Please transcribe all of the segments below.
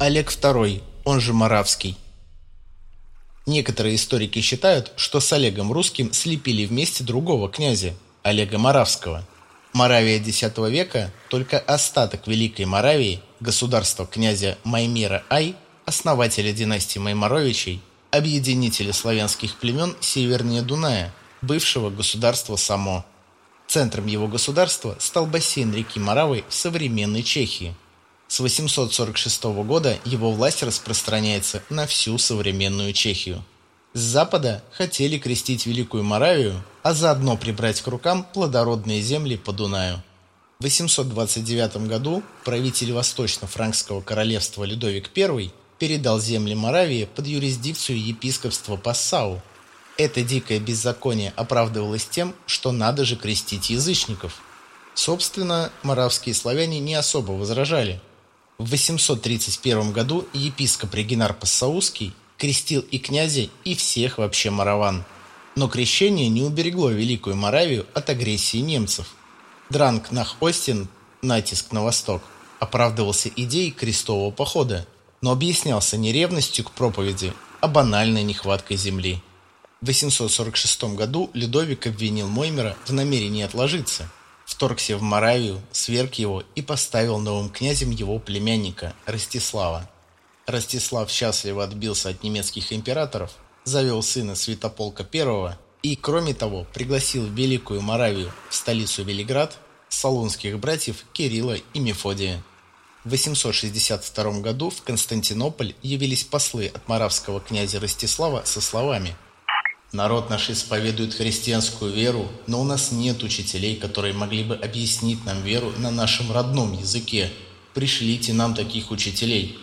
Олег II, он же Моравский. Некоторые историки считают, что с Олегом Русским слепили вместе другого князя, Олега Моравского. Моравия X века – только остаток Великой Моравии, государства князя Маймира Ай, основателя династии Маймаровичей, объединителя славянских племен севернее Дуная, бывшего государства Само. Центром его государства стал бассейн реки Моравы в современной Чехии – с 846 года его власть распространяется на всю современную Чехию. С запада хотели крестить Великую Моравию, а заодно прибрать к рукам плодородные земли по Дунаю. В 829 году правитель Восточно-Франкского королевства Людовик I передал земли Моравии под юрисдикцию епископства Пассау. Это дикое беззаконие оправдывалось тем, что надо же крестить язычников. Собственно, моравские славяне не особо возражали – в 831 году епископ Регинар Пассаузский крестил и князя, и всех вообще мараван. Но крещение не уберегло Великую Моравию от агрессии немцев. Дранг Нах-Остин, натиск на восток, оправдывался идеей крестового похода, но объяснялся не ревностью к проповеди, а банальной нехваткой земли. В 846 году Людовик обвинил Моймера в намерении отложиться – вторгся в Моравию, сверг его и поставил новым князем его племянника Ростислава. Ростислав счастливо отбился от немецких императоров, завел сына Святополка I и, кроме того, пригласил в Великую Моравию, в столицу Велиград, салунских братьев Кирилла и Мефодия. В 862 году в Константинополь явились послы от моравского князя Ростислава со словами – Народ наш исповедует христианскую веру, но у нас нет учителей, которые могли бы объяснить нам веру на нашем родном языке. Пришлите нам таких учителей.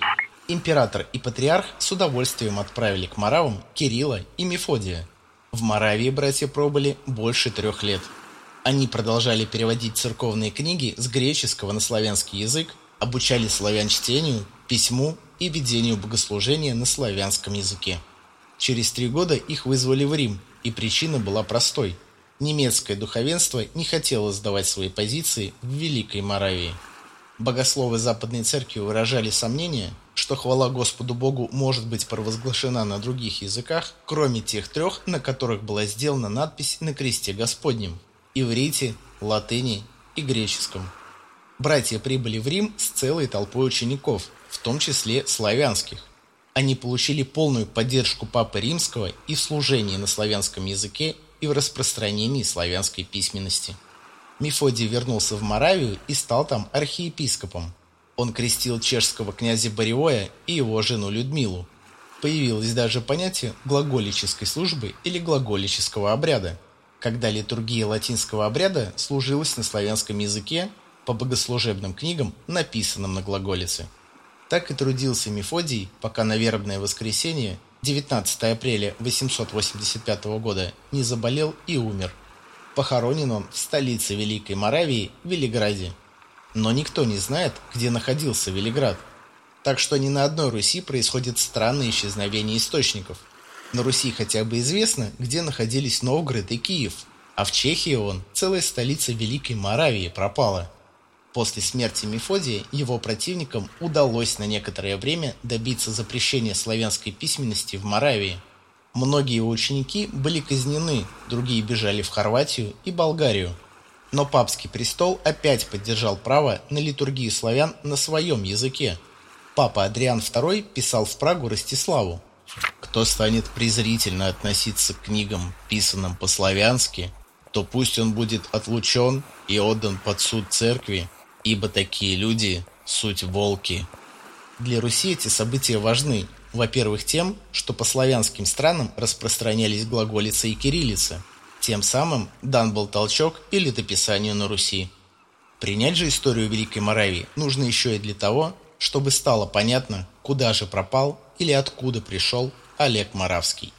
Император и патриарх с удовольствием отправили к Моравам Кирилла и Мефодия. В Моравии братья пробыли больше трех лет. Они продолжали переводить церковные книги с греческого на славянский язык, обучали славян чтению, письму и ведению богослужения на славянском языке. Через три года их вызвали в Рим, и причина была простой. Немецкое духовенство не хотело сдавать свои позиции в Великой Моравии. Богословы Западной Церкви выражали сомнение, что хвала Господу Богу может быть провозглашена на других языках, кроме тех трех, на которых была сделана надпись на кресте Господнем – иврите, латыни и греческом. Братья прибыли в Рим с целой толпой учеников, в том числе славянских – они получили полную поддержку Папы Римского и в служении на славянском языке, и в распространении славянской письменности. Мефодий вернулся в Моравию и стал там архиепископом. Он крестил чешского князя Бориоя и его жену Людмилу. Появилось даже понятие глаголической службы или глаголического обряда, когда литургия латинского обряда служилась на славянском языке по богослужебным книгам, написанным на глаголице. Так и трудился Мефодий, пока на вербное воскресенье, 19 апреля 885 года, не заболел и умер. Похоронен он в столице Великой Моравии, Велиграде. Но никто не знает, где находился Велиград. Так что ни на одной Руси происходит странное исчезновение источников. На Руси хотя бы известно, где находились Новгород и Киев, а в Чехии он, целая столица Великой Моравии, пропала – После смерти Мефодия его противникам удалось на некоторое время добиться запрещения славянской письменности в Моравии. Многие его ученики были казнены, другие бежали в Хорватию и Болгарию. Но папский престол опять поддержал право на литургию славян на своем языке. Папа Адриан II писал в Прагу Ростиславу. «Кто станет презрительно относиться к книгам, писанным по-славянски, то пусть он будет отлучен и отдан под суд церкви, ибо такие люди – суть волки. Для Руси эти события важны, во-первых, тем, что по славянским странам распространялись глаголица и кириллица, тем самым дан был толчок и летописанию на Руси. Принять же историю Великой Моравии нужно еще и для того, чтобы стало понятно, куда же пропал или откуда пришел Олег Моравский.